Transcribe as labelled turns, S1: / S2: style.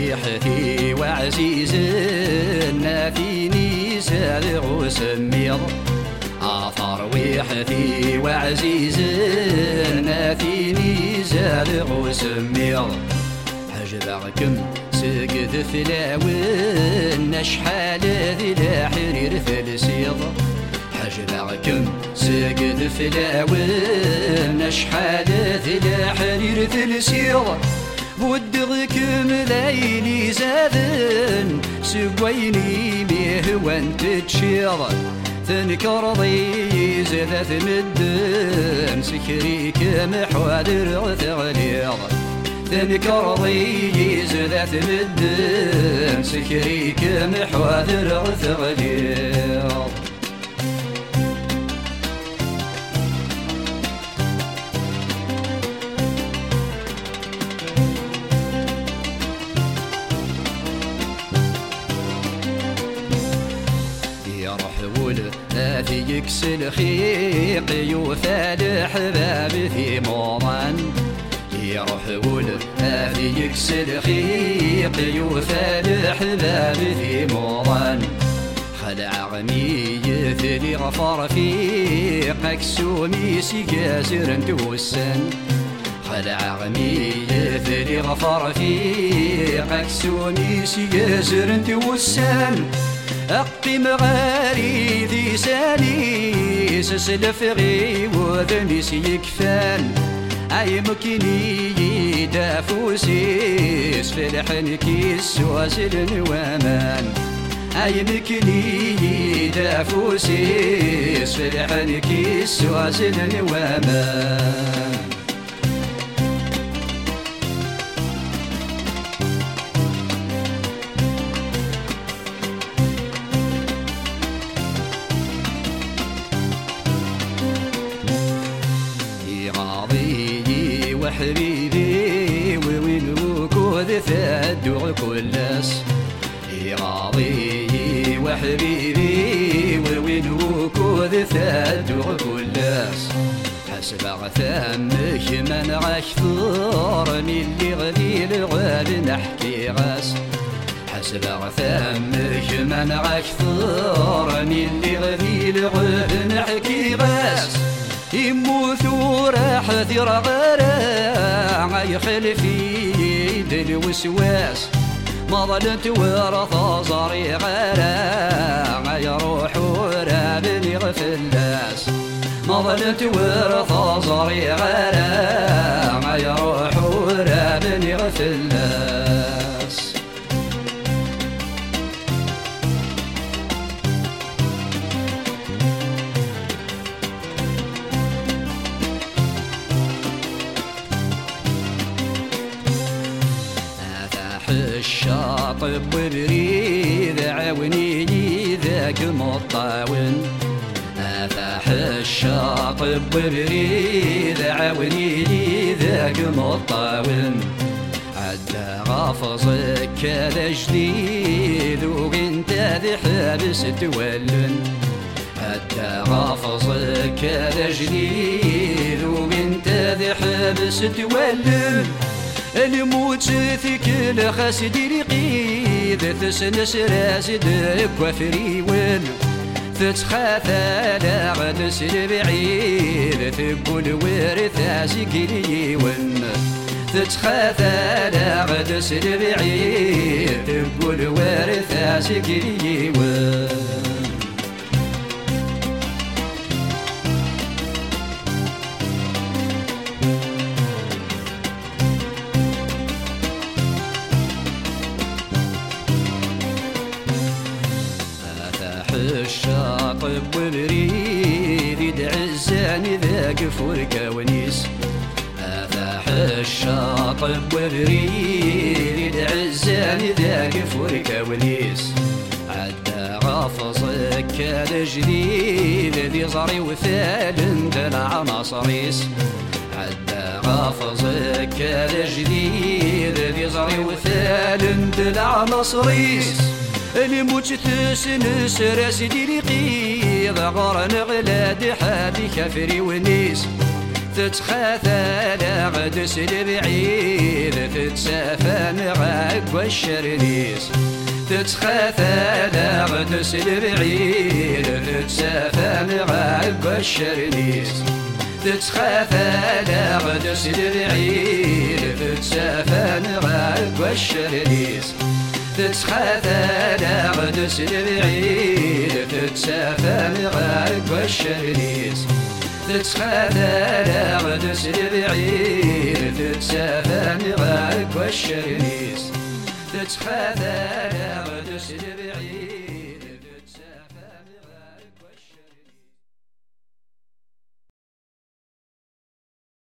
S1: ويحثي وعزيز نافيني سابغ وسميض عطر ويحثي وعزيز نافيني سابغ وسميض حجبكم سقد فلاون نشحال ذي الحرير فلسيض حجبكم سقد فلاون نشحال ذي الحرير فلسيض ودغكم ليلي زادن سقويني بيه وانت تشيض تنكر ضي زذات مدن سكريك محوادر ثغليض تنكر ضي زذات مدن سكريك محوادر ثغليض في يكسل خيق يوثال حباب في موران يروح ولد في يكسل خيق يوثال حباب في موران خلع غني يثلي غفر في قكسومي سيجازر توسن. خلع غني يثلي غفر في قكسومي سيجازر توسن. أقم غاري ذي سالي سسلف غي وذني سيكفان أي مكني دافوسيس في الحن كيس واسل وامان أي مكني دافوسيس في الحن كيس واسل وامان حبيبي وين وكود ثدو كلاس راضي وحبيبي وين وكود ثدو كلاس. حسب غثامك من عشثور من اللي غدي الغال نحكي غاس. حسب غثامك من عشثور من اللي غدي الغال نحكي غاس. يموت وراح ثير غير يخلفي دل وسواس. ما ظلت ورث صاري غير يروح ورا بني غفلاس. ما ظلت ورث صاري غير يروح ورا بني غفلاس. الشاطب بريد عاونيني ذاك مطاون أفاح الشاطب بريد عاونيني ذاك مطاون عدى غافظك كذا جديد وانت ذي حابس تولن. عدى غافظك كذا جديد وانت ذي حابس تولن. الموت ثكل خاسدي رقيد تسنس راسد كوافريون تتخاف على غنس البعيد تقول ورث عسكريون تتخاف على غنس البعيد تقول ورث عسكريون الشاطب وبريد يدعزاني ذاك فرقة ونيس. أفاح الشاطب وبريد يدعزاني ذاك فرقة ونيس. عدى غافظك كان جديد ذي زري وثال دلع نصريس عدى غافظك كان جديد ذي زري وثال دلع نصريس الموت تسنس راس ديري قيض غرن غلاد حادي كافري ونيس. تتخاثى غدس البعيد تتسافى مغاك والشرنيس تتخاثى غدس البعيد تتسافى مغاك والشرنيس تتخاثى غدس البعيد تتسافى مغاك والشرنيس تتخاثى غدس البعيد تتسافى مغاك والشرنيس تتخاذل غدس البعير تتسافى مغاك والشريس تتخاذل غدس البعير